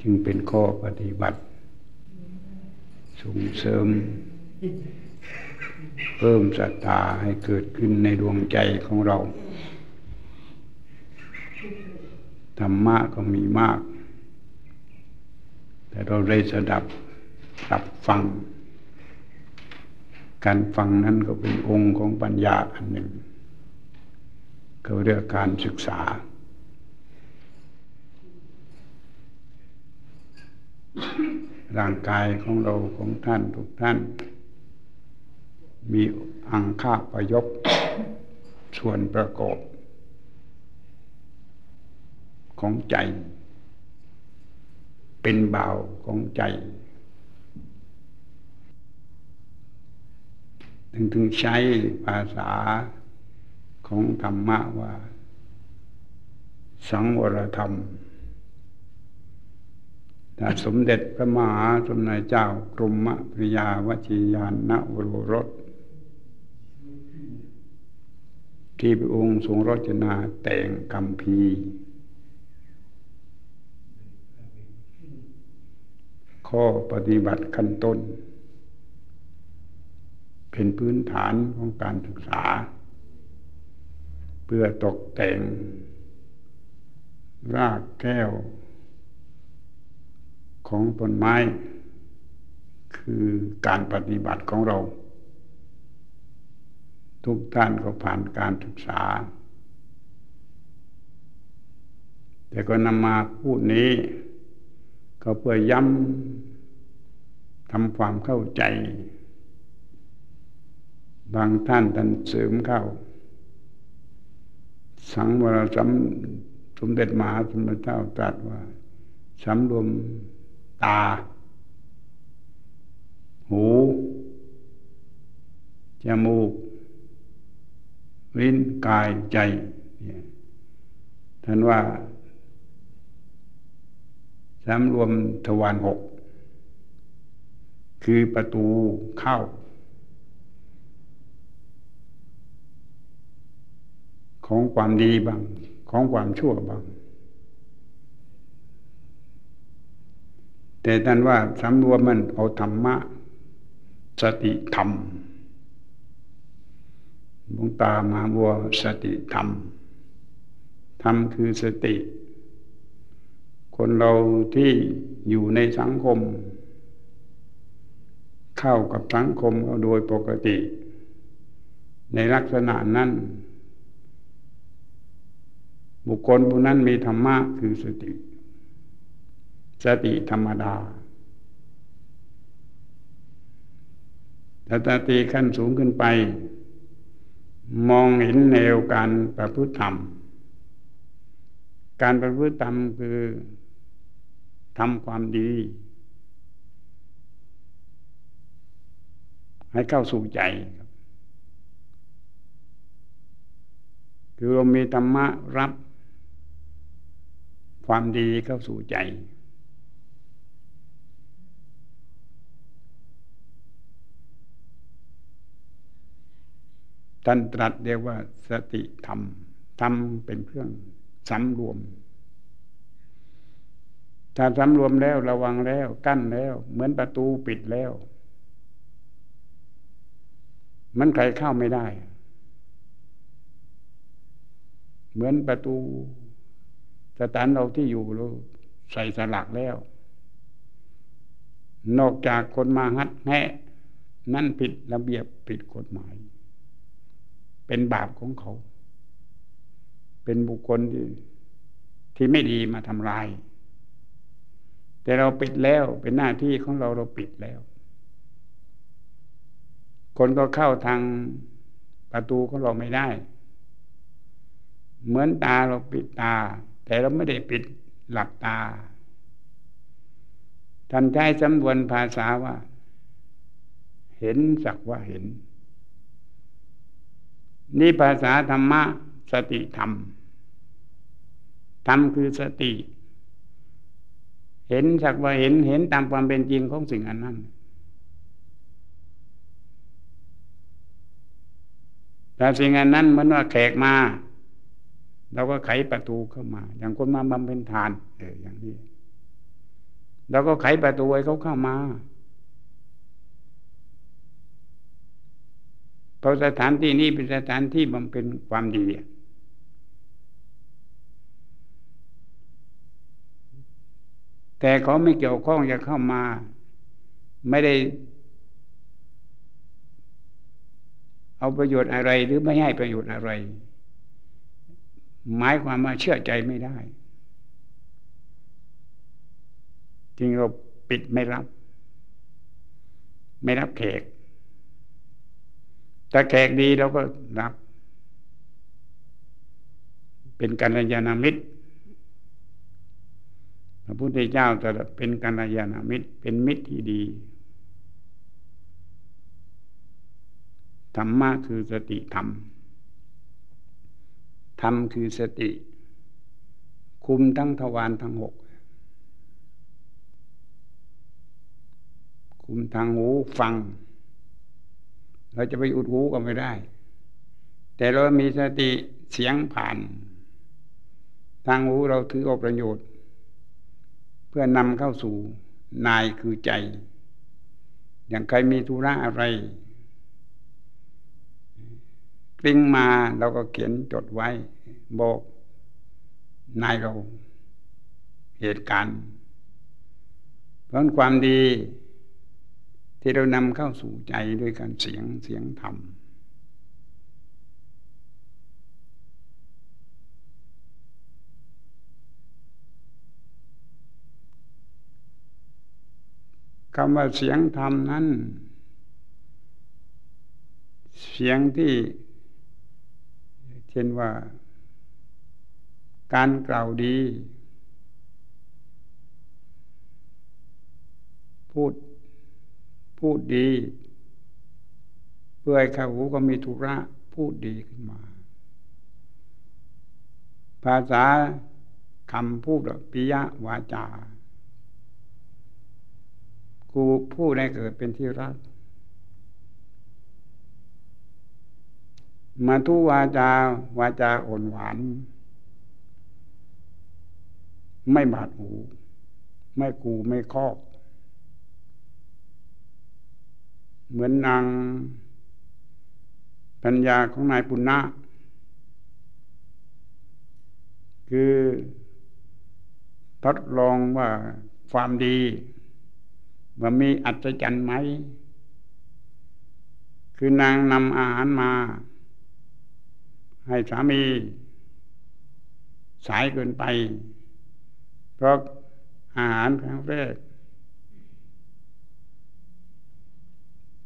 จึงเป็นข้อปฏิบัติ ส่งเสริม เพิ่มศรัทธาให้เกิดขึ้นในดวงใจของเรา ธรรมะก็มีมาก แต่เราได้สดับรับฟัง การฟังนั้นก็เป็นองค์ของปัญญาอันหนึ่งเขาเรียกการศึกษา ร่างกายของเราของท่านทุกท่าน มีอังคาประยบส่วนประกอบ ของใจ เป็นเบาของใจถึงถึงใช้ภาษาของธรรมะว่า สังวรธรรม สมเด็จพระมหาสมณเจ้ากรมปริยาวชิยานนวโรรสที่พระองค์ทรงรจนาแต่งคำพีข้อปฏิบัติขั้นต้น เป็นพื้นฐานของการศึกษา เพื่อตกแต่ง รากแก้ว ของต้นไม้ คือการปฏิบัติของเรา ทุกท่านก็ผ่านการศึกษา แต่ก็นำมาพูดนี้ ก็เพื่อย้ำทำความเข้าใจ บางท่านท่านเสริมเข้า สังวรสมสมเด็จมหาสมเด็จเจ้าตรัสว่าสำรวม ตา หู จมูก ลิ้น กาย ใจ ท่านว่าสำรวมทวารหก คือประตูเข้า ของความดีบาง ของความชั่วบาง แต่ท่านว่าสำรวมมันเอาธรรมะ สติธรรมหลวงตามาบัวสติธรรม ธรรมคือสติ คนเราที่อยู่ในสังคม เข้ากับสังคมโดยปกติ ในลักษณะนั้น บุคคลผู้นั้นมีธรรมะคือสติ สติธรรมดาถ้าสติขั้นสูงขึ้นไป มองเห็นแนวการประพฤติธรรม การประพฤติธรรมคือทำความดี ให้เข้าสู่ใจครับคือเรามีธรรมะรับความดีเข้าสู่ใจ ท่านตรัสเรียกว่าสติธรรม ธรรมเป็นเครื่องสำรวม ถ้าสำรวมแล้วระวังแล้ว กั้นแล้ว เหมือนประตูปิดแล้ว มันใครเข้าไม่ได้ เหมือนประตูสถานเราที่อยู่เราใส่สลักแล้ว นอกจากคนมาฮัดแหะนั่นผิดระเบียบผิดกฎหมาย เป็นบาปของเขา เป็นบุคคลที่ที่ไม่ดีมาทำลาย แต่เราปิดแล้วเป็นหน้าที่ของเราเราปิดแล้ว คนก็เข้าทางประตูของเราไม่ได้ เหมือนตาเราปิดตา แต่เราไม่ได้ปิดหลับตาท่านใช้จำนวนภาษาว่า เห็นสักว่าเห็น นี่ภาษาธรรมะสติธรรม ธรรมคือสติ เห็นสักว่าเห็นเห็นตามความเป็นจริงของสิ่งอันนั้น แต่สิ่งอันนั้นเหมือนว่าแขกมาเราก็ไขประตูเข้ามา อย่างคนมาบำเพ็ญทานเอออย่างนี้เราก็ไขประตูให้เขาเข้ามา เพราะสถานที่นี้เป็นสถานที่บำเพ็ญความดีแต่เขาไม่เกี่ยวข้องจะเข้ามา ไม่ได้ เอาประโยชน์อะไรหรือไม่ให้ประโยชน์อะไร หมายความว่าเชื่อใจไม่ได้จริงเราปิดไม่รับ ไม่รับแขก ถ้าแขกดีเราก็รับ เป็นกัลยาณมิตรพระพุทธเจ้าจะเป็นกัลยาณมิตร เป็นมิตรที่ดีธรรมะคือสติธรรม ธรรมคือสติ คุมทั้งทวารทั้งหก คุมทางหูฟัง เราจะไปอุดหูก็ไม่ได้ แต่เรามีสติเสียงผ่าน ทางหูเราถือเอาประโยชน์ เพื่อนำเข้าสู่นายคือใจ อย่างใครมีธุระอะไรกลิ้งมาเราก็เขียนจดไว้ บอกนายเรา เหตุการณ์เพราะความดี ที่เรานำเข้าสู่ใจด้วยการเสียงเสียงธรรมคำว่าเสียงธรรมนั้น เสียงที่ เช่นว่า การกล่าวดี พูด พูดดี เพื่อให้ข้าหูก็มีธุระพูดดีขึ้นมา ภาษาคำพูดปิยวาจากูพูดให้เกิดเป็นที่รักมาทุวาจา วาจาอ่อนหวาน ไม่บาดหู ไม่กูไม่คอก เหมือนนางปัญญาของนายปุณณะคือทดลองว่าความดี ว่ามีอัศจรรย์ไหม คือนางนำอาหารมา ให้สามี สายเกินไป เพราะอาหารครั้งแรก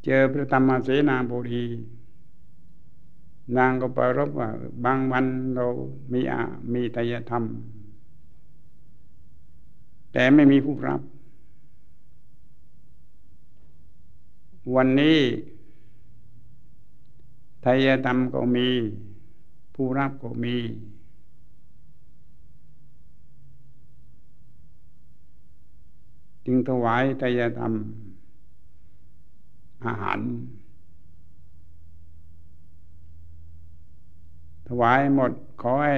เจอพระธรรมเสนาบดีนางก็ปรบว่า บางวันเรามีอามีตยธรรม แต่ไม่มีผู้รับ วันนี้ทายธรรมก็มี ผู้รับก็มี จึงถวายทายธรรม อาหาร ถวายหมดขอให้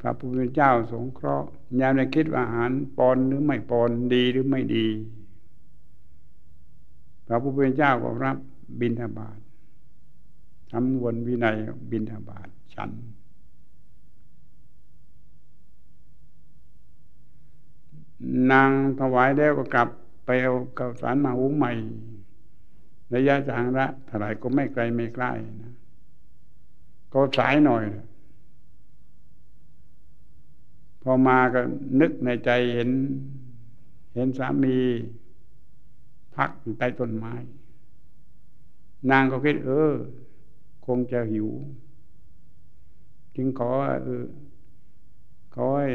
พระพุทธเจ้าสงเคราะห์ยามในคิดว่าอาหารปอนหรือไม่ปอนดีหรือไม่ดี พระพุทธเจ้าก็รับบิณฑบาตทำวนวินัยบิณฑบาตฉัน นางถวายแล้วก็กลับไปเอาข้าวสารมาหุงใหม่ ระยะทางละเท่าไหร่ก็ไม่ไกลไม่ใกล้นะก็สายหน่อย พอมาก็นึกในใจเห็น เห็นสามี พักอยู่ใต้ต้นไม้ นางก็คิด เออ คงจะหิว จึงขอเออขอให้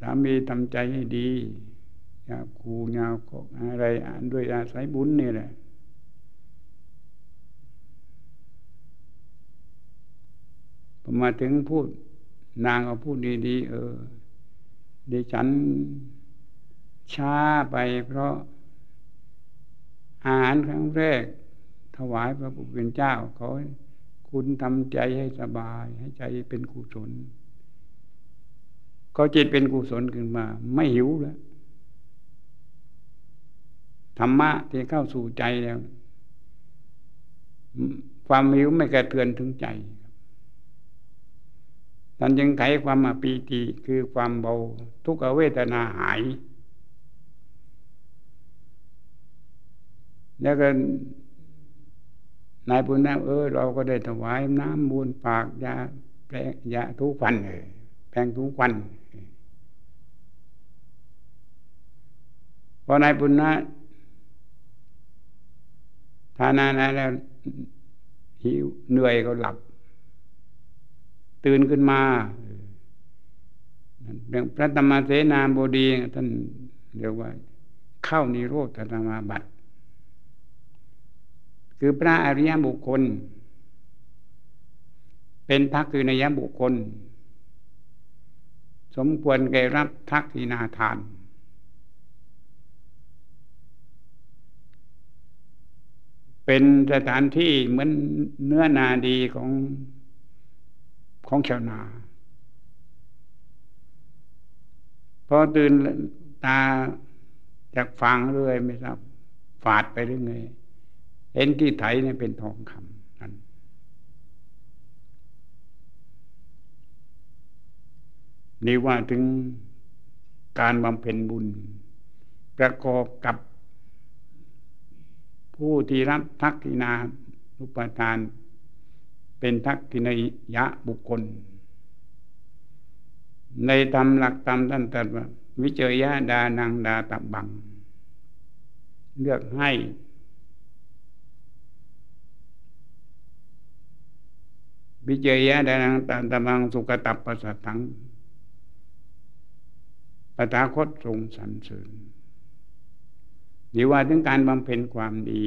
สามีทำใจให้ดีอย่าคูอย่าอะไรอ่านด้วยอาศัยบุญนี่แหละ มาถึงพูดนางก็พูดดีๆเออดิฉันช้าไปเพราะอาหารครั้งแรก ถวายพระผู้เป็นเจ้าขาคุณทำใจให้สบาย ให้ใจเป็นกุศลก็จิตเป็นกุศลขึ้นมา ไม่หิวแล้วธรรมะที่เข้าสู่ใจแล้ว ความหิวไม่กระเทือนถึงใจ ท่านจึงไขความปีติคือความเบาทุกขเวทนาหาย แล้วก็นายปุณณะเออ เราก็ได้ถวายน้ำมูลปากยาแปลยาทุกวันเออแปลงทุกวันพอนายปุณณะทานานาแล้วหิวเหนื่อยก็หลับ ตื่นขึ้นมาพระธรรมเสนาบดีท่านเรียกว่า เข้านิโรธธรรมาบัติคือพระอริยบุคคล เป็นทักคือในยบุคคล สมควรแก่รับทักทินาทาน เป็นสถานที่เหมือนเนื้อนาดีของ ของชาวนา พอตื่นตาจากฟังเรื่อยไม่ทราบฝาดไปเรื่อยเห็นที่ไถเนี่ยเป็นทองคำนั่นนี่ว่าถึงการบำเพ็ญบุญ ประกอบกับผู้ที่รับทักษินานุปทาน เป็นทักษินยะบุคคล ในธรรมหลักธรรมท่านตรัสว่า วิเจยะดานังดาตับบัง เลือกให้วิเจยะดานังตันตมังสุกตับปัสสตังปตาคตทรงสรรเสริญหรือว่าถึงการบำเพ็ญความดี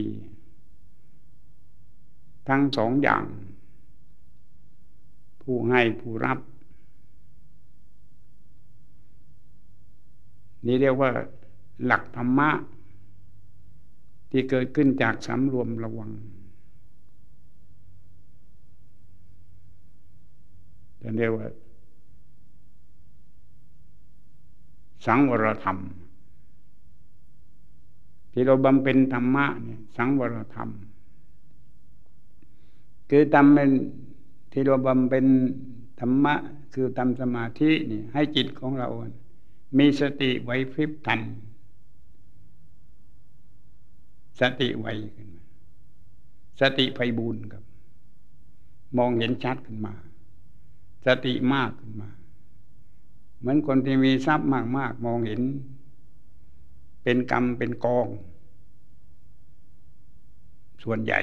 ทั้งสองอย่าง ผู้ให้ผู้รับ นี่เรียกว่าหลักธรรมะ ที่เกิดขึ้นจากสำรวมระวังจะเรียกว่า สังวรธรรม ที่เราบำเพ็ญธรรมะเนี่ยสังวรธรรม คือทำเป็น ที่เราบำเพ็ญธรรมะคือทำสมาธินี่ให้จิตของเรา มีสติไว้พริบทัน สติไวขึ้นมา สติไฟบูนครับ มองเห็นชัดขึ้นมา สติมากขึ้นมา เหมือนคนที่มีทรัพย์มากมากมองเห็น เป็นกรรมเป็นกอง ส่วนใหญ่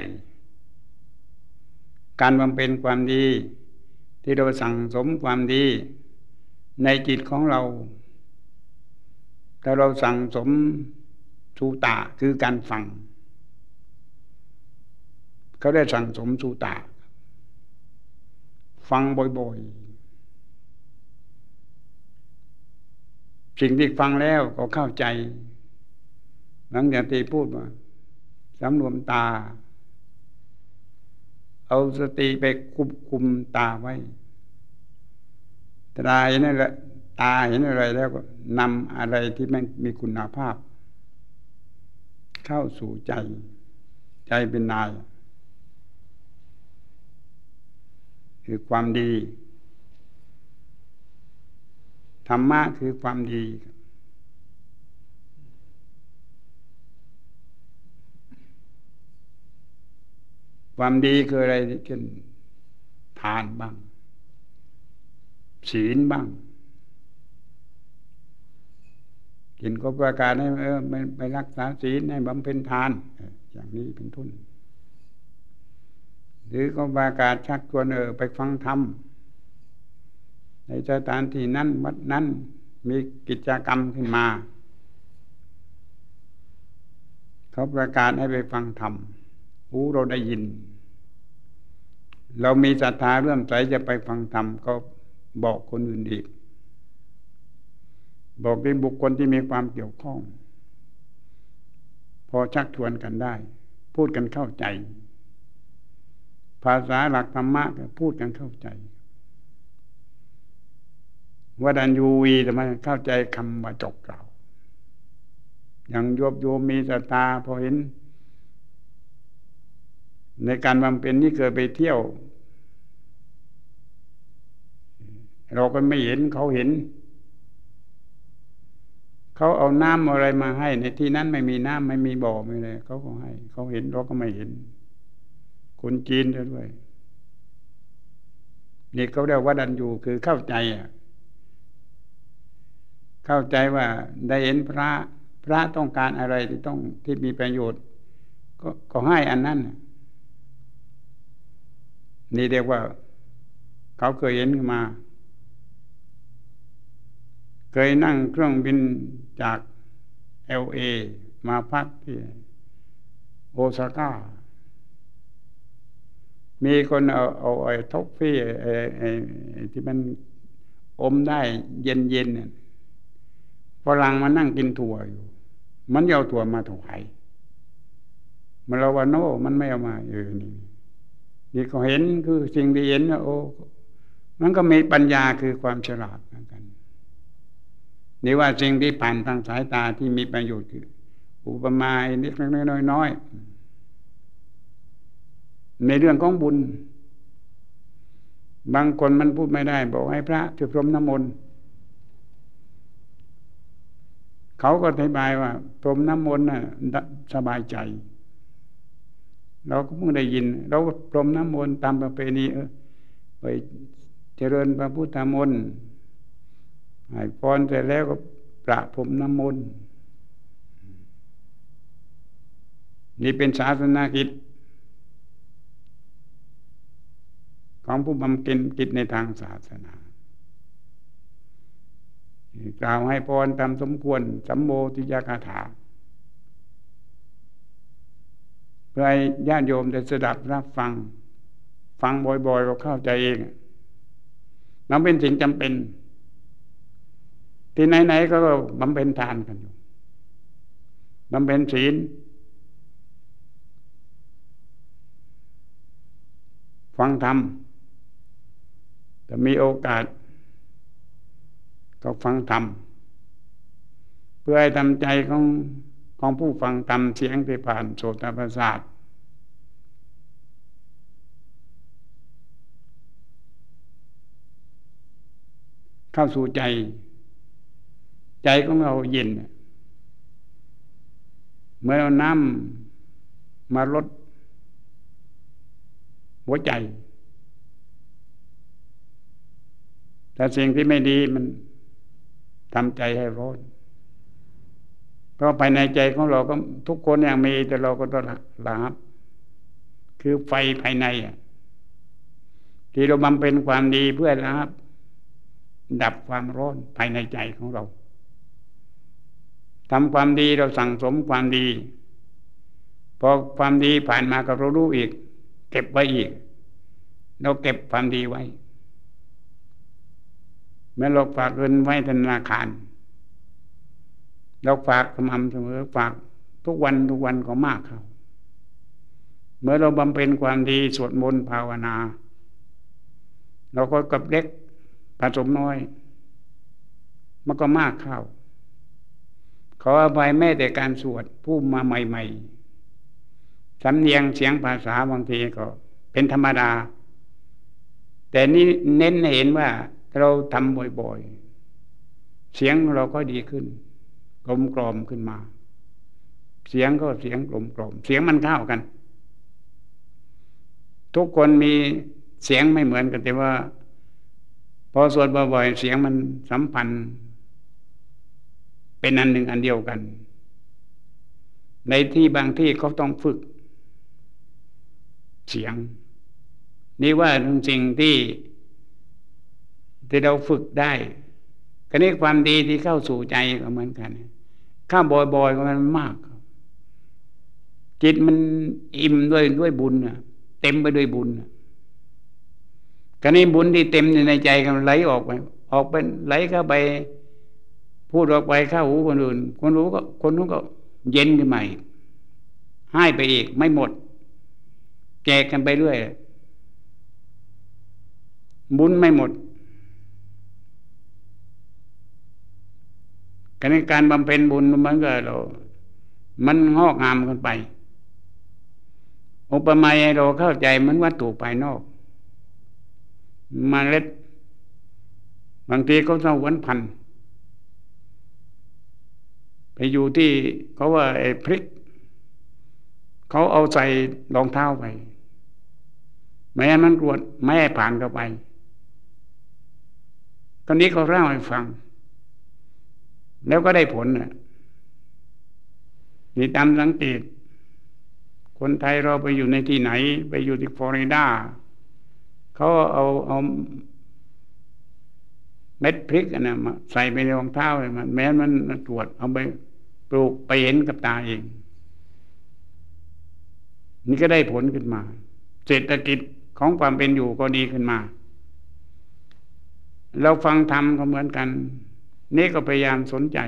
การบำเพ็ญความดี ที่เราสั่งสมความดี ในจิตของเรา ถ้าเราสั่งสมสูตาคือการฟัง เขาได้สั่งสมสูตาฟังบ่อยๆ สิ่งที่ฟังแล้วก็เข้าใจ หลังจากที่พูดว่าสำรวมตา เอาสติไปคุมคุมตาไว้ตาเห็นอะไรตาเห็นอะไรแล้วก็นำอะไรที่มันมีคุณภาพ เข้าสู่ใจ ใจเป็นนาย คือความดีธรรมะคือความดีค ความดีคืออะไรเช่นทานบ้าง ศีลบ้าง กินก็ประกาศให้เออไปรักษาศีลให้บำเพ็ญทาน อย่างนี้เป็นทุน หรือก็ประกาศชักชวนเออไปฟังธรรมในสถานที่นั้นวัดนั้นมีกิจกรรมขึ้นมา เขาประกาศให้ไปฟังธรรมหูเราได้ยิน เรามีศรัทธาเรื่อมใสจะไปฟังธรรมก็บอกคนอื่นอีก บอกเป็นบุคคลที่มีความเกี่ยวข้อง พอชักชวนกันได้ พูดกันเข้าใจ ภาษาหลักธรรมะก็พูดกันเข้าใจว่าดันยูวีทำไมเข้าใจคำว่าจบกล่าอย่างโยบโยมมีศรัทธาพอเห็น ในการบำเพ็ญนี่เกิดไปเที่ยว เราก็ไม่เห็นเขาเห็น เขาเอาน้ำอะไรมาให้ ในที่นั้นไม่มีน้ำไม่มีบ่อไม่เลยเขาก็ให้ เขาเห็นเราก็ไม่เห็น คนจีนด้วยนี่เขาเรียกว่าดันอยู่คือเข้าใจอะเข้าใจว่าได้เห็นพระพระต้องการอะไรที่ต้องที่มีประโยชน์ ก็ก็ให้อันนั้น นี่เรียกว่า เขาเคยเห็นมา เคยนั่งเครื่องบินจาก L.A.มาพักที่โอซาก้า มีคนเอาเอาไอ้ท็อฟฟี่ไอ้ไอ้ที่มันอมได้เย็นเย็นเนี่ยฝรั่งมานั่งกินถั่วอยู่ มันเอาถั่วมาถวายมันเราว่าโน่มันไม่เอามาเออนี่ นี่ก็เห็นคือสิ่งที่เห็นนะโอ้มันก็มีปัญญาคือความฉลาดเหมือนกันนี่ว่าสิ่งที่ผ่านทางสายตาที่มีประโยชน์คือ อุปมาเล็กน้อยน้อยในเรื่องของบุญ บางคนมันพูดไม่ได้ บอกให้พระช่วยพรมน้ำมนต์เขาก็อธิบายว่าพรมน้ำมนต์น่ะสบายใจ เราก็เพิ่งได้ยิน เราพรมน้ำมนต์ตามประเพณีเออไปเจริญพระพุทธมนต์ให้พรเสร็จแล้วก็ประพรมน้ำมนต์นี่เป็นศาสนากิจ ของผู้บำเพ็ญกิจในทางศาสนากล่าวให้พรตามสมควรสัมโมทิยากาถาเพื่อให้ญาติโยมได้สดับรับฟัง ฟังบ่อยๆเราเข้าใจเองมันเป็นสิ่งจำเป็น ที่ไหนๆก็บำเพ็ญทานกันอยู่บำเพ็ญศีลฟังธรรมแต่มีโอกาส ก็ฟังธรรมเพื่อให้ทำใจของ ของผู้ฟังธรรมเสียงที่ผ่านโสตประสาทเข้าสู่ใจ ใจของเราเย็นเมื่อเราน้ำมาลดหัวใจแต่สิ่งที่ไม่ดีมันทำใจให้ร้อน เพราะภายในใจของเราก็ทุกคนอย่างมีแต่เราก็ต้องระงับ คือไฟภายในอะที่เราบำเพ็ญความดีเพื่อระงับ ดับความร้อนภายในใจของเราทำความดีเราสั่งสมความดี พอความดีผ่านมาก็เรารู้อีก เก็บไว้อีก เราเก็บความดีไว้เมื่อเราฝากเงินไว้ธนาคาร เราฝากสม่ำเสมอฝากทุกวันทุกวันก็มากครับเมื่อเราบำเพ็ญความดีสวดมนต์ภาวนา เราก็กับเล็กผสมน้อย มันก็มากเข้าขออภัยแม่แต่การสวดผู้มาใหม่ ๆ สำเนียงเสียงภาษาบางทีก็ เป็นธรรมดา แต่นี่เน้นเห็นว่าเราทำบ่อยๆ เสียงเราก็ดีขึ้น กลมกลอมขึ้นมา เสียงก็เสียงกลมกลอม เสียงมันเข้ากัน ทุกคนมีเสียงไม่เหมือนกันแต่ว่า พอสวดบ่อยๆเสียงมันสัมพันธ์ เป็นอันหนึ่งอันเดียวกัน ในที่บางที่เขาต้องฝึก เสียง นี่ว่าทุกสิ่งที่ที่เราฝึกได้ก็นี้ความดีที่เข้าสู่ใจก็เหมือนกัน ข้าบ่อยๆก็มันมาก จิตมันอิ่มด้วยด้วยบุญนะเต็มไปด้วยบุญก็นี้บุญที่เต็มในใจกันไหลออกไป ออกเป็นไหลเข้าไป พูดออกไปเข้าหูคนอื่น คนรู้ก็คนนู้นก็เย็นขึ้นมาอีกให้ไปอีก ไม่หมด แจกกันไปเรื่อยบุญไม่หมด การการบำเพ็ญบุญมันก็เรา มันงอกงามกันไป อุปมาเราเข้าใจมันวัตถุภายนอกมาเล็ด บางทีเขาเศร้าวันพัน ไปอยู่ที่เขาว่าไอ้พริก เขาเอาใส่รองเท้าไปแม้มันรวดแม่ผ่านเข้าไปตอนนี้เขาเล่าให้ฟัง แล้วก็ได้ผลนี่ตามสังเกต คนไทยเราไปอยู่ในที่ไหน ไปอยู่ที่ฟลอริดาเขาเอาเอาเม็ดพริกนะมาใส่ไปในรองเท้าเลยมันแม้มันตรวจเอาไปปลูกไปเห็นกับตาเอง นี่ก็ได้ผลขึ้นมา เศรษฐกิจของความเป็นอยู่ก็ดีขึ้นมา เราฟังธรรมก็เหมือนกัน นี่ก็พยายามสนใจ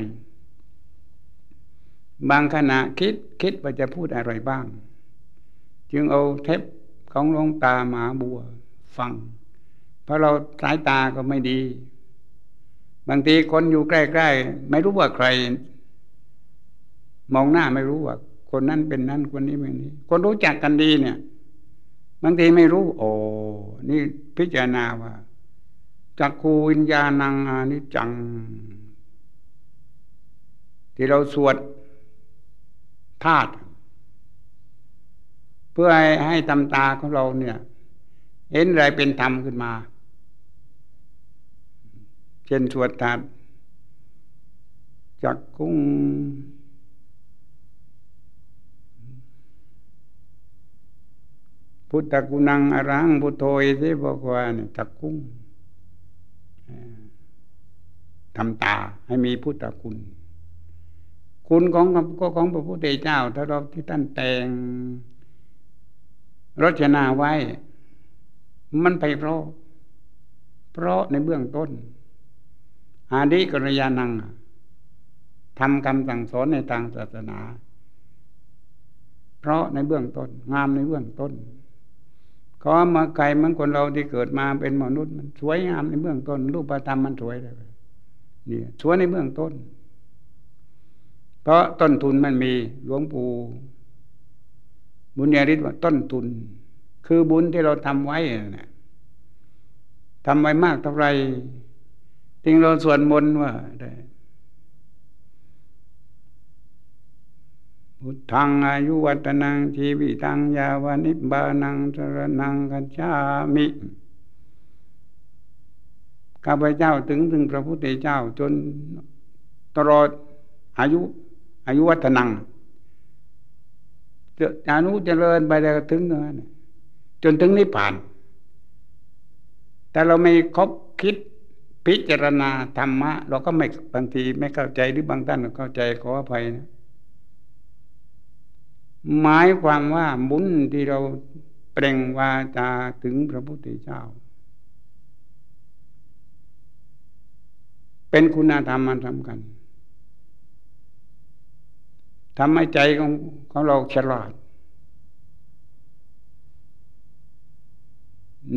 บางขณะคิดคิดว่าจะพูดอะไรบ้าง จึงเอาเทปของหลวงตาหมาบัวฟัง เพราะเราสายตาก็ไม่ดี บางทีคนอยู่ใกล้ๆ ไม่รู้ว่าใคร มองหน้าไม่รู้ว่า คนนั้นเป็นนั้นคนนี้เป็นนี้ คนรู้จักกันดีเนี่ย บางทีไม่รู้ โอ้นี่พิจารณาว่า จักคูวิญญาณังอานิจัง ที่เราสวดธาตุเพื่อให้ให้ตำตาของเราเนี่ย เห็นอะไรเป็นธรรมขึ้นมา เช่นสวดธาตุจักกุ้งพุทธกุนังอรังพุทโธยที่บอกว่าเนี่ยจักกุ้ง ทำตาให้มีพุทธคุณ คุณของก็ของพระพุทธเจ้าถ้าเราที่ท่านแต่งรจนาไว้ มันไปเพราะ เพราะในเบื้องต้น อาดิกรยานังทำคำสั่งสอนในทางศาสนา เพราะในเบื้องต้น งามในเบื้องต้นก็มาไกลเหมือนคนเราที่เกิดมาเป็นมนุษย์มันสวยงามในเบื้องต้นรูปธรรมมันสวยเลย นี่สวยในเบื้องต้น เพราะต้นทุนมันมีหลวงปู่บุญญาฤทธิ์ว่าต้นทุน คือบุญที่เราทำไว้นะทำไว้มากเท่าไรจึงเราส่วนมนว่าได้พุทธังอายุวัตนังชีวิตังยาวานิบานังสรนังกัจฉามิ ข้าพเจ้าถึงถึงพระพุทธเจ้าจนตลอดอายุ อายุวัฒนังอนุเจริญไปแล้วถึงนั้นจนถึงนิพพาน แต่เราไม่คบคิดพิจารณาธรรมะ เราก็ไม่บางทีไม่เข้าใจหรือบางท่านเข้าใจขออภัยนะหมายความว่าบุญที่เราเปล่งวาจาถึงพระพุทธเจ้า เป็นคุณธรรมมันสำคัญทำให้ใจของของเราฉลาด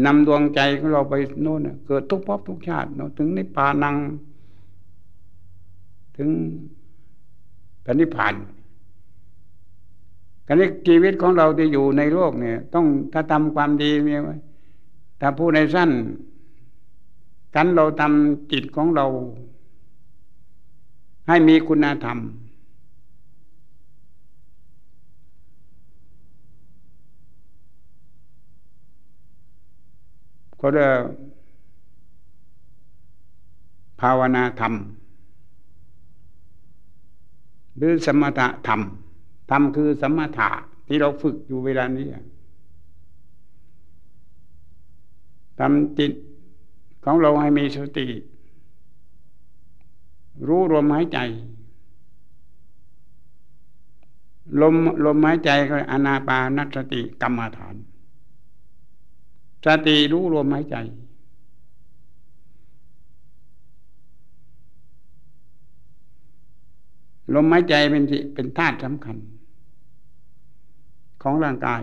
นำดวงใจของเราไปโน่นเกิดทุกภพทุกชาติเนาะถึงนิพพานัง ถึงพระนิพพานกันนี้ชีวิตของเราที่อยู่ในโลกเนี่ย ต้องถ้าทำความดีมีไว้ถ้าผู้ในสั้นกันเราทำจิตของเรา ให้มีคุณธรรม ก็เรียกภาวนาธรรม หรือสมถะธรรม ธรรมคือสมถะที่เราฝึกอยู่เวลานี้ทำจิตของเราให้มีสติ รู้ลมหายใจ ลมลมหายใจก็อนาปานสติกรรมฐาน สติรู้ลมหายใจ ลมหายใจเป็นเป็นธาตุสำคัญ ของร่างกาย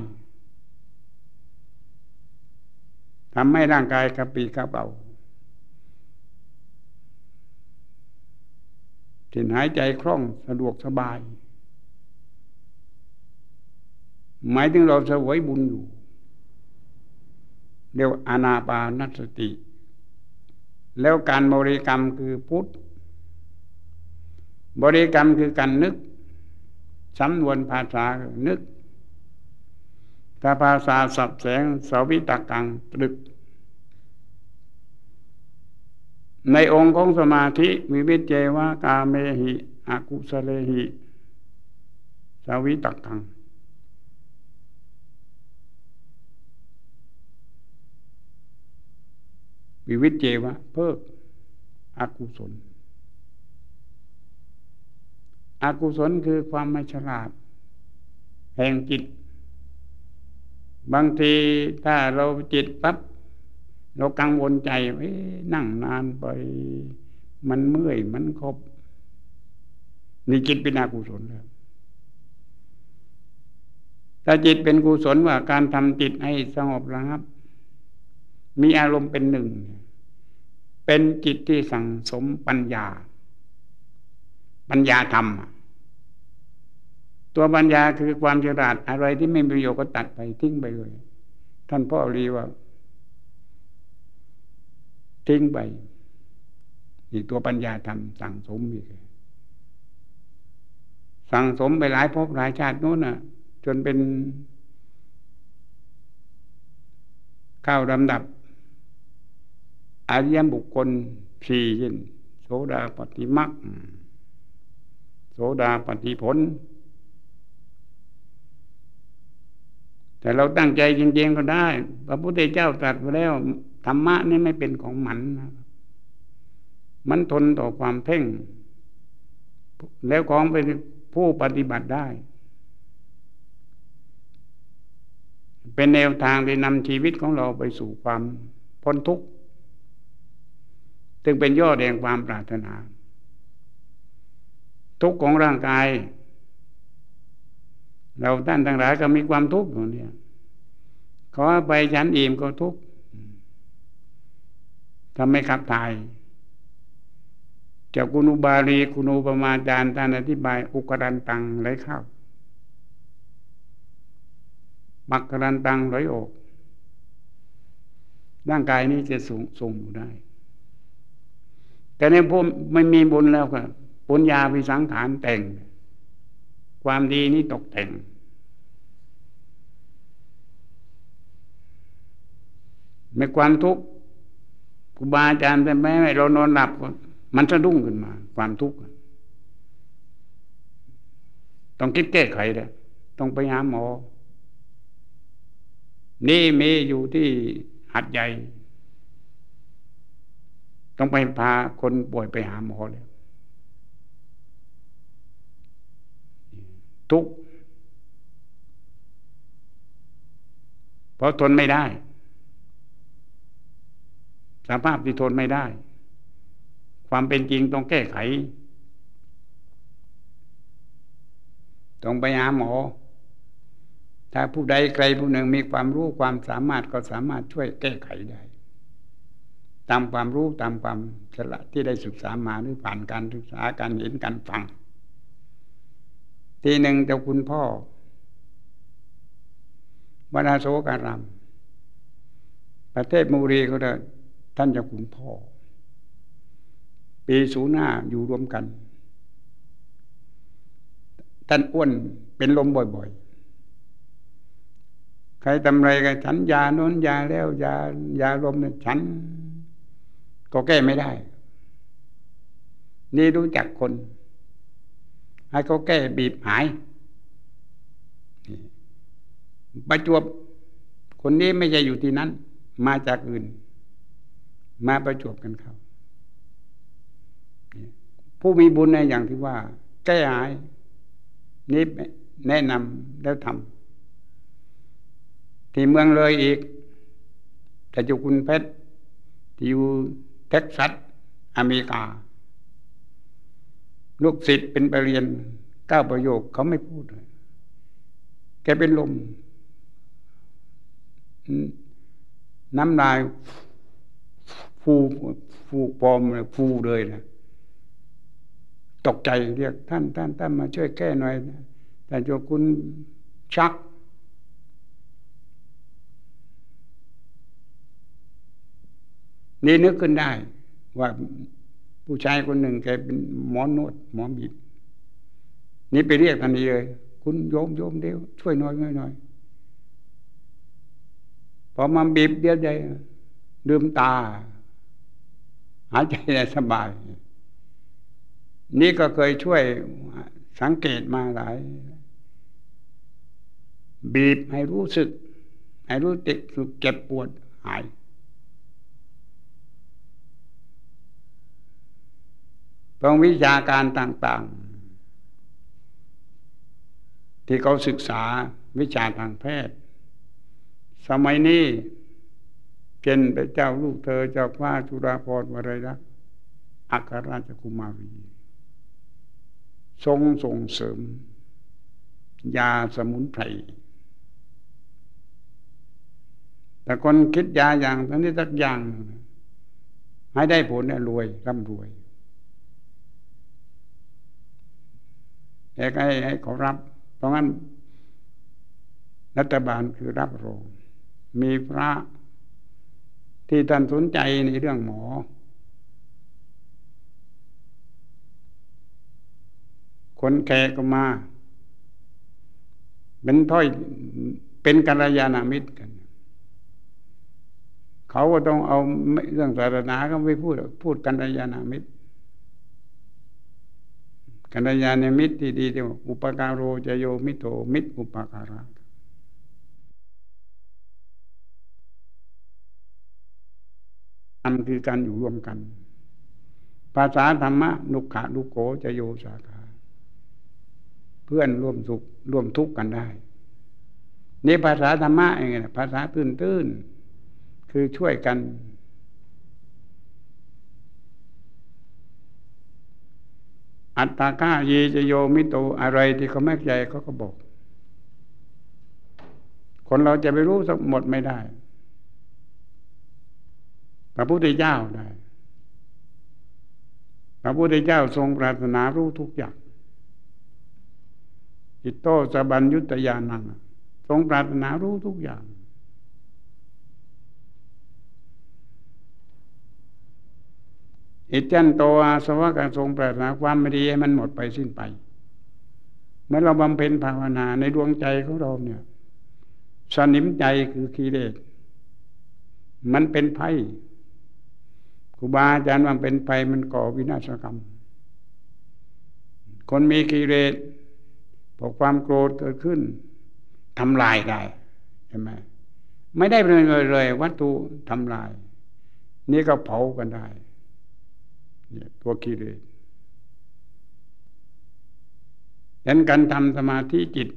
ทำให้ร่างกายกระปีกระเป๋า ที่หายใจคล่องสะดวกสบาย หมายถึงเราสวยบุญอยู่ เรียกอานาปานสติ แล้วการบริกรรมคือพุทธบริกรรมคือการนึกสำนวนภาษานึกถ้าภาษาสับแสงสวิตกังตรึก ในองค์ของสมาธิมีวิเจวากาเมหิอากุสเลหิสวิตกัง วิวิเจวะ เพิกอกุศลอกุศลคือความไม่ฉลาด แห่งจิต บางทีถ้าเราจิตปั๊บ เรากังวลใจเอ้นั่งนานไป มันเมื่อยมันครบนี่จิตเป็นอกุศลแล้วถ้าจิตเป็นกุศลว่าการทำจิตให้สงบระงับ มีอารมณ์เป็นหนึ่ง เป็นจิตที่สั่งสมปัญญา ปัญญาธรรม ตัวปัญญาคือความฉลาดอะไรที่ไม่มีประโยชน์ก็ตัดไปทิ้งไปเลย ท่านพ่อรีว่า ทิ้งไปนี่ตัวปัญญาธรรมสั่งสมอีกสั่งสมไปหลายภพหลายชาติโน้นน่ะ จนเป็นข้าวดำดับอริยบุคคลสี่เช่นโสดาปฏิมักโสดาปฏิผล แต่เราตั้งใจจริงๆก็ได้ พระพุทธเจ้าตรัสไปแล้ว ธรรมะนี่ไม่เป็นของมันนะมันทนต่อความเพ่ง แล้วของเป็นผู้ปฏิบัติได้ เป็นแนวทางที่นำชีวิตของเราไปสู่ความพ้นทุกข์ซึงเป็นยอดแห่งความปรารถนา ทุกข์ของร่างกาย เราท่านทั้งหลายก็มีความทุกข์อยู่เนี่ยขอไปฉันอิ่มก็ทุกข์ ทำไม่ขับถ่ายจากคุณุบาลีคุณุปมาจารย์ท่านอธิบาย อุกรันตังไหลเข้ามักกรันตังไหลออก ร่างกายนี้จะสูงส่งอยู่ได้ แต่ในพวกไม่มีบุญแล้วก็ปุญญาวิสังขารแต่ง ความดีนี้ตกแต่ง ไม่ความทุกข์ รูบาอาจารย์แต่แม้เรานอนหลับมันสะดุ้งขึ้นมา ความทุกข์ต้องคิดแก้ไขเลยต้องไปหาหมอ นี่มีอยู่ที่หัดใหญ่ ต้องไปพาคนป่วยไปหาหมอเลยทุกเพราะทนไม่ได้ สภาพที่ทนไม่ได้ ความเป็นจริงต้องแก้ไข ต้องไปหาหมอ ถ้าผู้ใดใครผู้หนึ่งมีความรู้ความสามารถก็สามารถช่วยแก้ไขได้ ตามความรู้ตามความฉลาดที่ได้ศึกษามาหรือผ่านการศึกษาการเห็นการฟัง ทีหนึ่งเจ้าคุณพ่อวนาโสการามประเทศมูรีก็ได้ ท่านเจ้าคุณพ่อ ปีสูหน้าอยู่รวมกัน ท่านอ้วนเป็นลมบ่อยๆ ใครทำไรกันฉันยาโน้นยาแล้วยายาลมเนี่ยฉัน ก็แก้ไม่ได้ นี่รู้จักคน ให้เขาแก้บีบหายประจวบคนนี้ไม่ใช่อยู่ที่นั้น มาจากอื่น มาประจวบกันเขาผู้มีบุญในอย่างที่ว่า แก้หายนี่แนะนำแล้วทำที่เมืองเลยอีกแต่จุกุลเพชรที่อยู่เท็กซัสอเมริกา ลูกศิษย์เป็นไปเรียนเก้าประโยคเขาไม่พูดเลยแกเป็นลม น้ำลาย ฟูฟูปอมฟูเลยนะตกใจเรียกท่านท่านท่านมาช่วยแก้หน่อยท่านโยคุณชัก นี่นึกขึ้นได้ ว่าผู้ชายคนหนึ่งแกเป็นหมอนวดหมอบีบนี่ไปเรียกทันทีเลย คุณโยมโยมเดียวช่วยหน่อยหน่อยหน่อยพอมาบีบเดียวใจลืมตา หายใจได้สบาย นี่ก็เคยช่วยสังเกตมาหลาย บีบให้รู้สึก ให้รู้ติดสึกเจ็บปวดหาย ตรงวิชาการต่างๆ ที่เขาศึกษาวิชาทางแพทย์ สมัยนี้ เป็นพระเจ้าลูกเธอเจ้าว่าจุฬาภรณ์วรัยรักอัครราชกุมารี ทรงส่งเสริม ยาสมุนไพรแต่คนคิดยาอย่างนี้สักอย่าง ให้ได้ผลเนี่ยรวยร่ำรวยแต่ให้ให้เขารับ เพราะงั้นรัฐบาลคือรับรองมีพระ ที่ท่านสนใจในเรื่องหมอ คนแก่ก็มา เป็นถ้อยเป็นกัลยาณมิตรกัน เขาก็ต้องเอาเรื่องศาสนาก็ไม่พูดพูดกัลยาณมิตรกัลยาณมิตรที่ดีที่ว่าอุปการโรจโยมิโตมิตรอุปการะ อันคือการอยู่ร่วมกัน ภาษาธรรมะนุขะนุโกจะโยสาขา เพื่อนร่วมสุขร่วมทุกข์กันได้นี่ภาษาธรรมะเองภาษาตื้นตื้นคือช่วยกัน อัตตาก้าเยจโยมิโตอะไรที่เขาไม่ใจเขาก็บอก คนเราจะไปรู้สหมดไม่ได้ พระพุทธเจ้าได้ พระพุทธเจ้าทรงปรารถนารู้ทุกอย่างอิโตสบัญยุตยานังทรงปรารถนารู้ทุกอย่าง อิจันโตอาสวะการทรงปรารถนาความไม่ดีให้มันหมดไปสิ้นไปเมื่อเราบำเพ็ญภาวนาในดวงใจของเราเนี่ยสนิมใจคือคีเลสมันเป็นไพ่ ครูบาอาจารย์ว่าเป็นไฟมันก่อวินาศกรรม คนมีกิเลสพอความโกรธเกิดขึ้นทำลายได้ใช่ไหมไม่ได้เลยเลย วัตถุทำลาย นี่ก็เผากันได้เนี่ยตัวกิเลสดังนั้นการทำสมาธิจิต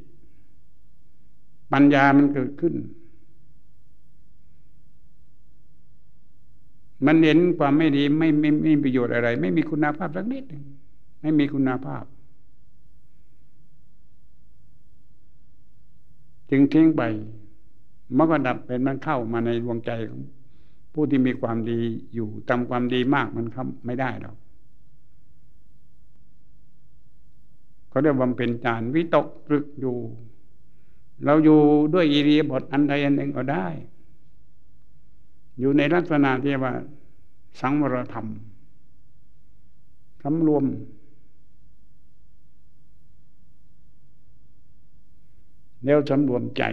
ปัญญามันเกิดขึ้น มันเห็นความไม่ดีไม่ไม่ไม่มีประโยชน์อะไร ไม่มีคุณภาพสักนิดไม่มีคุณภาพ จึงทิ้งไปมันก็ดับเป็นมันเข้ามาในดวงใจของผู้ที่มีความดีอยู่ทำความดีมากมันทำไม่ได้หรอกเขาเรียกว่าเป็นจานวิตกตรึกอยู่ เราอยู่ด้วยอิริยาบถอันใดอันหนึ่งก็ได้ อยู่ในลักษณะที่ว่า สังวรธรรมสำรวม แล้วสำรวมใจ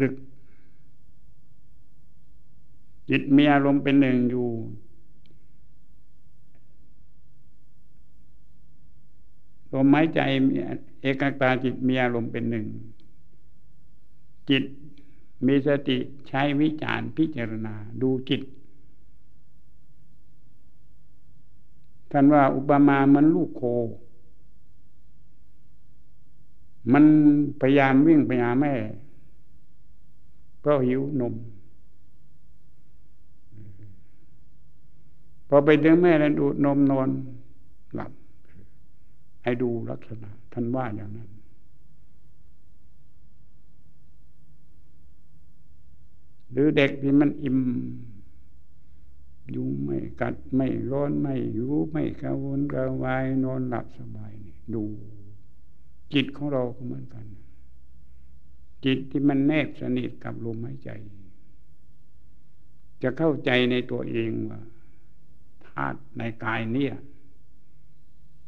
รึก จิตมีอารมณ์เป็นหนึ่งอยู่ลมหายใจเอกตาจิตมีอารมณ์เป็นหนึ่ง จิตมีสติใช้วิจารพิจารณาดูจิต ท่านว่าอุปมามันลูกโค มันพยายามวิ่งไปหาแม่ เพราะหิวนม พอไปถึงแม่แล้วดูดนมนอนหลับ ให้ดูลักษณะ ท่านว่าอย่างนั้น หรือเด็กที่มันอิ่มยุงไม่กัดไม่ร้อนไม่รู้ไม่กระวนกระวายนอนหลับสบายนี่ดู จิตของเราก็เหมือนกัน จิตที่มันแนบสนิทกับลมหายใจ จะเข้าใจในตัวเองว่าธาตุในกายเนี่ย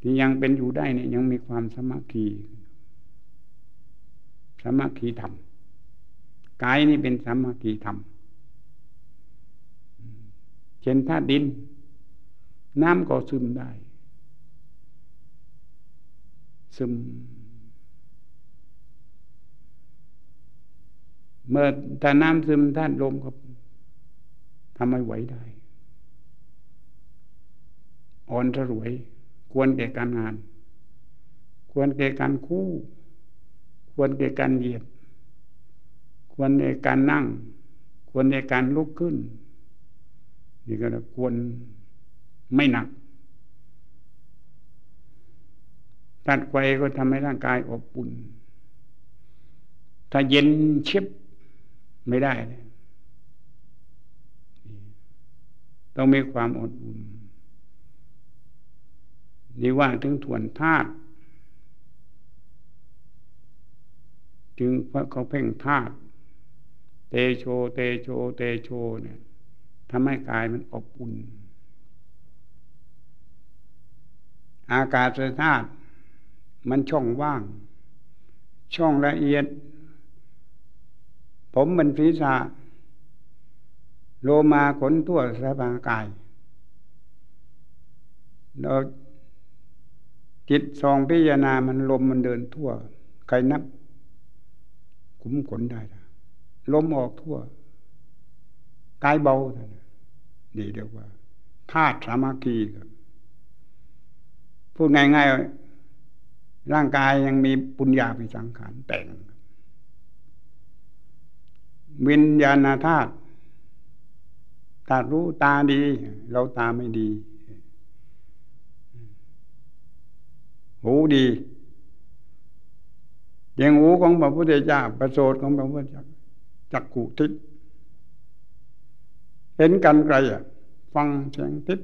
ที่ยังเป็นอยู่ได้เนี่ยยังมีความสมัคคีสมัคคีธรรม กายนี่เป็นสัมัคคีธรรม เช่นธาตุดิน น้ำก็ซึมได้ ซึม เมื่อถ้าน้ำซึมธาตุลมก็ทำให้ไหวได้ อ่อนสรวย ควรแก่การงาน ควรแก่การคู่ ควรแก่การเหยียด ควรแก่การนั่ง ควรแก่การลุกขึ้น นี่ก็ควรไม่หนักตัดไฟก็ทำให้ร่างกายอบอุ่น ถ้าเย็นเชิบไม่ได้เลยต้องมีความอดอุ่น นี่ว่าถึงถวนธาตุจึงเพราะเขาเพ่งธาตุ เตโช เตโช เตโชเนี่ยทำให้กายมันอบอุ่น อากาศธาตุมันช่องว่าง ช่องละเอียด ผมมันศีรษะโลมาขนตัวสะพางกายเราจิตสองพิจารณามันลมมันเดินทั่ว ใครนับ คุ้มขนได้ ลมออกทั่วกายเบานี่เรียกว่าธาตุสามัคคีพูดง่ายๆร่างกายยังมีปุญญาพิสังขารแต่ง วิญญาณธาตุธาตุรู้ตาดี เราตาไม่ดี หูดีอย่างหูของพระพุทธเจ้าประโสดของพระพุทธเจ้า จักขุทิศเห็นกันไกลอะฟังเสียงทิศ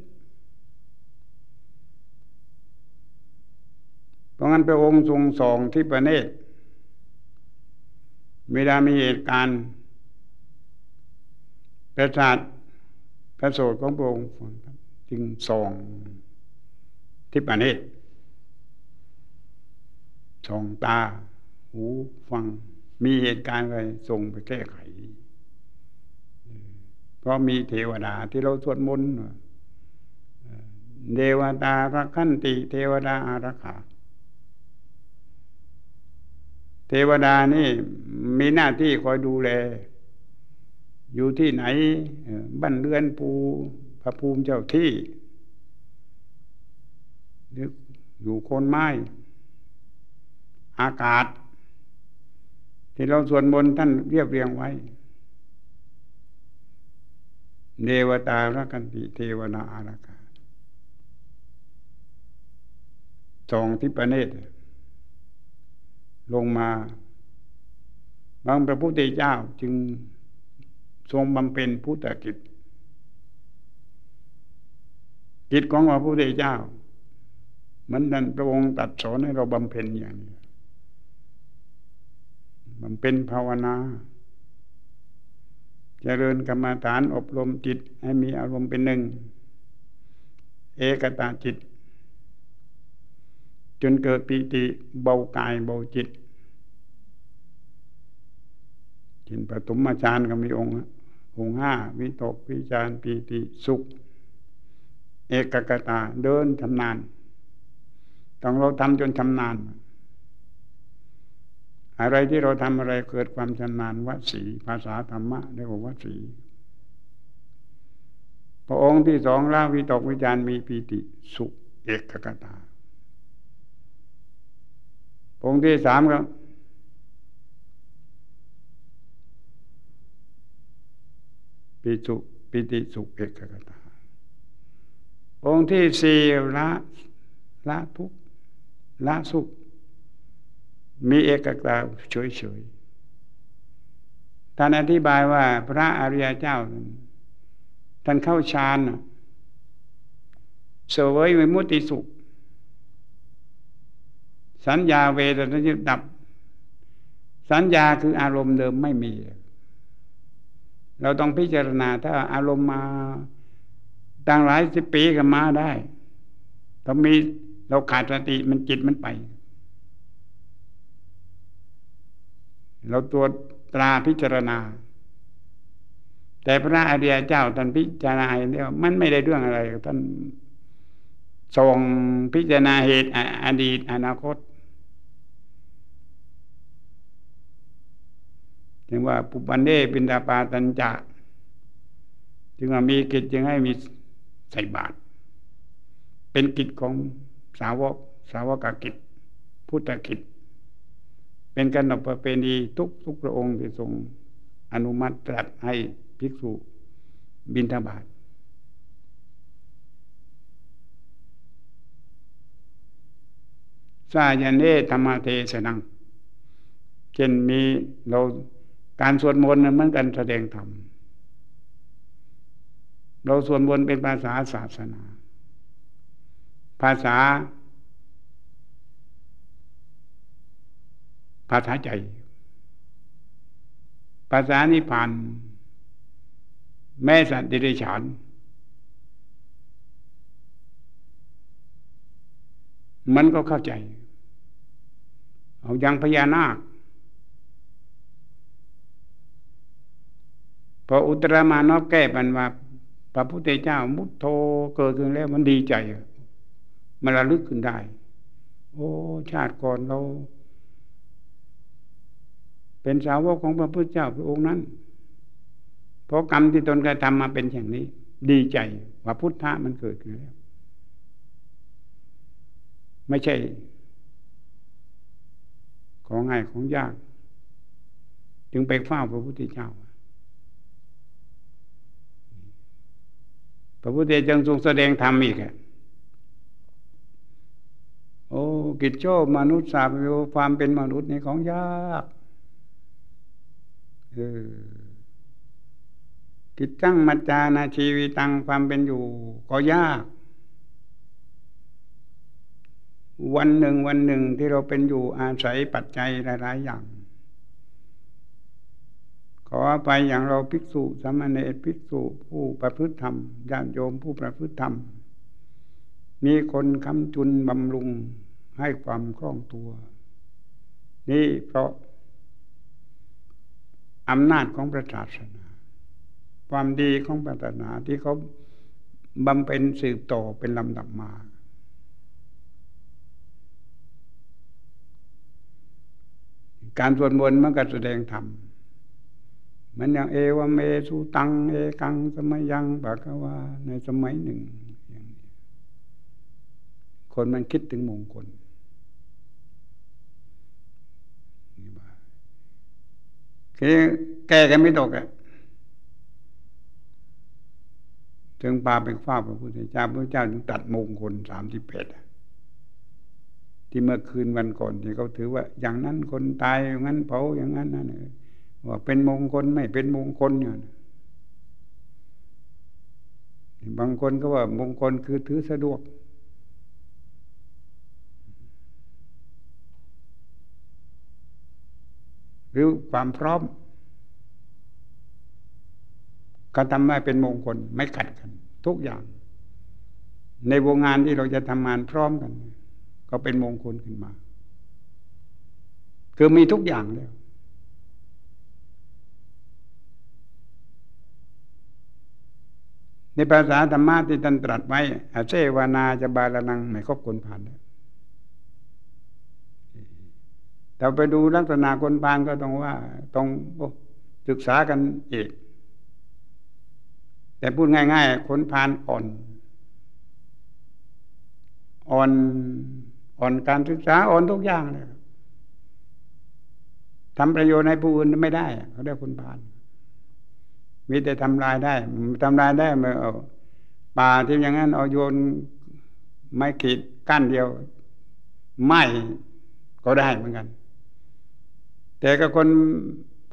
เพราะงั้นพระองค์ทรงสองที่ประเนตเวลามีเหตุการณ์ประสาทพระโสดของพระองค์จึงส่องที่ประเนตสองตา หูฟัง มีเหตุการณ์อะไรส่งไปแก้ไข เพราะมีเทวดาที่เราสวดมนต์เทวดารักขันติ เทวดาอารักขาเทวดานี่มีหน้าที่คอยดูแล อยู่ที่ไหนบ้านเรือนปูพระภูมิเจ้าที่หรืออยู่โคนไม้ อากาศ ที่เราสวดมนต์ท่านเรียบเรียงไว้ เนวตารักันติเทวนาอาราคาสองทิปเนตลงมา บางพระพุทธเจ้าจึงทรงบำเพ็ญพุทธกิจ กิจของพระพุทธเจ้ามันนั่นพระองค์ตัดสอนให้เราบำเพ็ญอย่างนี้ บำเพ็ญภาวนาเจริญกรรมฐานอบรมจิตให้มีอารมณ์เป็นหนึ่ง เอกตาจิต จนเกิดปีติเบากายเบาจิตจินปฐมฌานก็มีองค์องค์ห้าวิตกวิจารปีติสุข เอกกตาเดินทำนานต้องเราทำจนชำนาญ อะไรที่เราทำอะไรเกิดความชำนาญวสีภาษาธรรมะเรียกว่าวสีพระองค์ที่สองล่าวิตกวิจารมีปีติสุขเอกกตาองค์ที่สามก็ปีสุปีติสุขเอกกตาองค์ที่สี่ละละทุกละสุข มีเอกตาเฉยๆท่านอธิบายว่าพระอริยเจ้า ท่านเข้าฌานเสวยวิมุติสุข สัญญาเวทนาจิตดับ สัญญาคืออารมณ์เดิมไม่มี เราต้องพิจารณาถ้าอารมณ์มาตั้งหลายสิบปีก็มาได้ต้องมีเราขาดสติมันจิตมันไป เราตัวตราพิจารณา แต่พระอริยเจ้าท่านพิจารณาเนี่ยมันไม่ได้เรื่องอะไรท่านส่งพิจารณาเหตุอดีตอนาคตถึงว่าปุปันเดปินดาปาตัญจะจึงว่ามีกิจจึงให้มีใส่บาตรเป็นกิจของสาวก สาวกกิจ พุทธกิจ เป็นการนบประเพณีทุกทุกพระองค์ที่ทรงอนุมัติตรัสให้ภิกษุบินทบาทสายันเนธรรมเทศนังเช่นมีเราการสวดมนต์เหมือนกันแสดงธรรม เราสวดมนต์เป็นภาษาศาสนา ภาษา ภาษาใจ ภาษานิพพาน แม่สัตว์ดิเรกชันมันก็เข้าใจ เอาอย่างพญานาค พออุตรามานอบแก้ปันว่า พระพุทธเจ้ามุตโธเกิดขึ้นแล้วมันดีใจ มันระลึกขึ้นได้ โอ้ ชาติก่อนเรา เป็นสาวกของพระพุทธเจ้าพระองค์นั้น เพราะกรรมที่ตนกระทำมาเป็นอย่างนี้ ดีใจว่าพุทธะมันเกิดขึ้นแล้ว ไม่ใช่ ของง่ายของยาก จึงไปเฝ้าพระพุทธเจ้า พระพุทธเจ้าทรงแสดงธรรมอีกโอ้กิจโชมนุษย์สาบโยความเป็นมนุษย์นี่ของยาก กิจจังมัจจานาชีวิตังความเป็นอยู่ ก็ยาก วันหนึ่งวันหนึ่งที่เราเป็นอยู่อาศัยปัจจัยหลายๆอย่าง ขอไปอย่างเราภิกษุสามเณรภิกษุผู้ประพฤติธรรมญาติโยมผู้ประพฤติธรรม มีคนคำจุนบำรุงให้ความคล่องตัว นี่เพราะ อำนาจของพระศาสนา ความดีของพระศาสนาที่เขาบำเพ็ญสืบต่อเป็นลำดับมา การสวดมนต์มันก็แสดงธรรมมันอย่างเอวเมสุตัง เอกังสมัยยังบากว่า ในสมัยหนึ่ง คนมันคิดถึงมงคลนี่บ้า คือแก้กันไม่ตกอะถึงปาเป็นฟ้าพระพุทธเจ้าพระเจ้าถึงตัดมงคลสามที่เป็ดที่เมื่อคืนวันก่อนที่เขาถือว่า อย่างนั้นคนตายอย่างนั้นเผาอย่างนั้นนั่นว่าเป็นมงคลไม่เป็นมงคลเนี่ยบางคนก็ว่ามงคลคือถือสะดวก หรือความพร้อมการทำให้เป็นมงคลไม่ขัดกัน ทุกอย่าง ในวงงานที่เราจะทำงานพร้อมกัน ก็เป็นมงคลขึ้นมา คือมีทุกอย่างแล้วในภาษาธรรมะที่ท่านตรัสไว้อาเซวานาจะบาลนังไม่ครบคนผ่านแล้ว แต่ไปดูลักษณะคนผ่านก็ต้องว่าต้องศึกษากันอีก แต่พูดง่ายๆคนผ่านอ่อน อ่อนอ่อนการศึกษาอ่อนทุกอย่างเลยทำประโยชน์ให้ผู้อื่นไม่ได้เขาได้คนผ่าน มีแต่ทำลายได้ทำลายได้มื่อาป่าที่อย่างนั้นเอาโยนไม้ขีดกั้นเดียวไหม้ก็ได้เหมือนกัน แต่ก็คน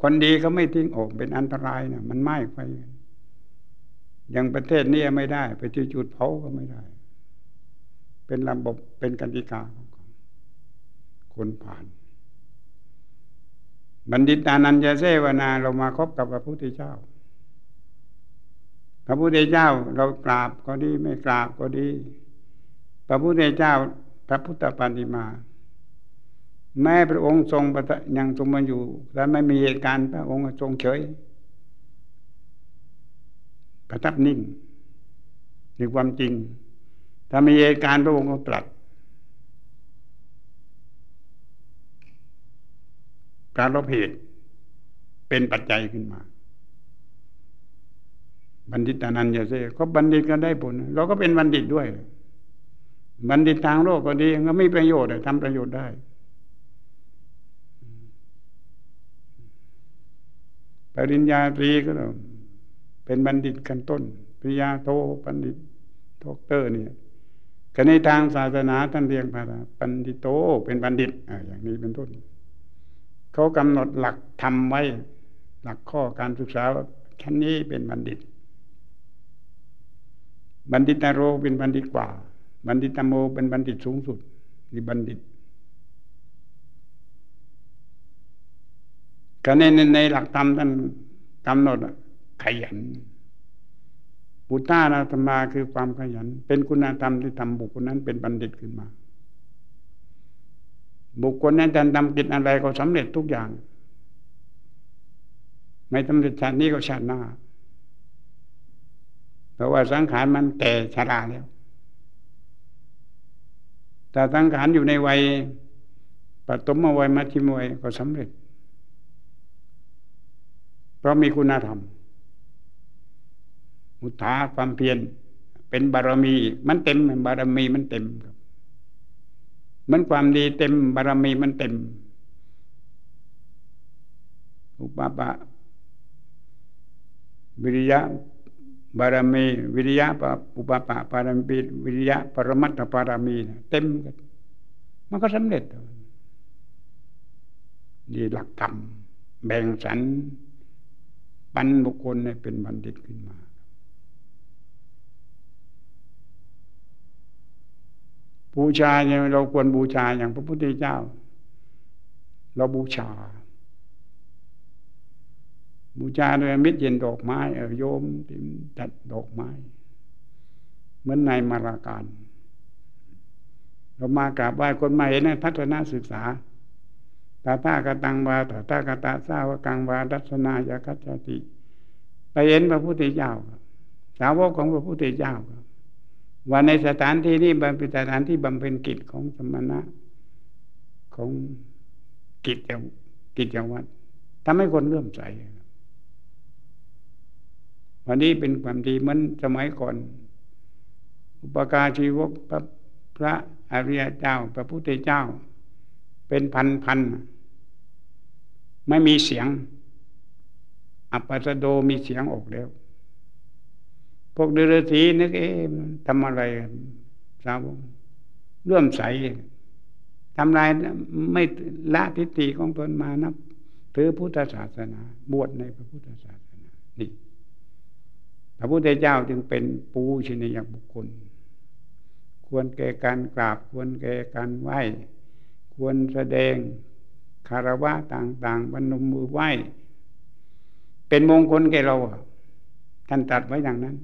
คนดีเขาไม่ทิ้งอกเป็นอันตรายนะมันไหม้ไปอย่างประเทศนี้ไม่ได้ ไปจุดจุดเผาก็ไม่ได้ เป็นระบบเป็นกติกาของคนผ่าน บัณฑิตานันจเสวนาเรามาคบกับพระพุทธเจ้า พระพุทธเจ้าเรากราบก็ดีไม่กราบก็ดี พระพุทธเจ้า พระพุทธปฏิมา แม้พระองค์ทรงยังทรงมาอยู่และไม่มีเหตุการณ์พระองค์ทรงเฉย ประทับนิ่งคือความจริง ถ้ามีเหตุการณ์พระองค์ก็ตรัสการลบเหตุเป็นปัจจัยขึ้นมา บัณฑิตานันยาเซ่ก็บัณฑิตก็ได้ผล เราก็เป็นบัณฑิตด้วย บัณฑิตทางโลกก็ดีก็มีประโยชน์ทำประโยชน์ได้ ปริญญาตรีก็เป็นบัณฑิตขั้นต้น ปริญญาโทบัณฑิตด็อกเตอร์เนี่ยก็ในทางศาสนาท่านเรียกว่าปัณฑิโตเป็นบัณฑิตอย่างนี้เป็นต้น เขากำหนดหลักธรรมไว้ หลักข้อการศึกษาว่าชั้นนี้เป็นบัณฑิต บัณฑิตโรเป็นบัณฑิตกว่า บัณฑิตโมเป็นบัณฑิตสูงสุดนี่บัณฑิต ก็ในในหลักธรรมท่านกำหนดขยันบุตานาธรรมาคือความขยัน เป็นคุณธรรมที่ทำบุคคลนั้นเป็นบัณฑิตขึ้นมา บุคคลนั้นจะทำกิจอะไรก็สำเร็จทุกอย่าง ไม่สำเร็จชาตินี้ก็ชาติหน้าเพราะว่าสังขารมันแก่ชราแล้วแต่สังขารอยู่ในวัยปฐมวัยมัธยมวัยก็สำเร็จ เพราะมีคุณธรรม มุทาความเพียรเป็นบารมี มันเต็มบารมีมันเต็มครับมันความดีเต็มบารมีมันเต็ม อุปปะวิริยะบารมี วิริยะปอุปปะปารมีวิริยะปรมัตถปารมี เต็มกันมันก็สำเร็จนี่หลักธรรมแบ่งสรร ปันบุคคลให้เป็นบัณฑิตขึ้นมา บูชาเนี่ยเราควรบูชาอย่างพระพุทธเจ้า เราบูชา บูชาโดยมิตรเย็นดอกไม้เออโยมติมจัดดอกไม้ เหมือนในมาราการ เรามากราบไหว้คนมาเห็นพัฒนาศึกษา ตาตากตังวาตาตากตาสาวกังวาดัชนายาคัจติ ไปเห็นพระพุทธเจ้าสาวกของพระพุทธเจ้าว่าในสถานที่นี้เป็นสถานที่บำเพ็ญกิจของสมณะของกิจกิจวัตรทำให้คนเลื่อมใสวันนี้เป็นความดีเหมือนสมัยก่อน อุปการชีวกพระพระอริยเจ้า พระพุทธเจ้า เป็นพันพัน ไม่มีเสียง อัปปสโดมีเสียงออกแล้ว พวกเดรัจฉีนึกเอ๊ะทำอะไรสาวเลื่อมใสทำลายไม่ละทิฏฐิของตนมานับถือพุทธศาสนา บวชในพระพุทธศาสนา นี่ พระพุทธเจ้าจึงเป็นปูชินยบุคคล ควรแก่การกราบ ควรแก่การไหว้ ควรแสดง คารวะต่างๆบรรนมมือไหว้ เป็นมงคลแก่เราท่านตัดไว้อย่างนั้น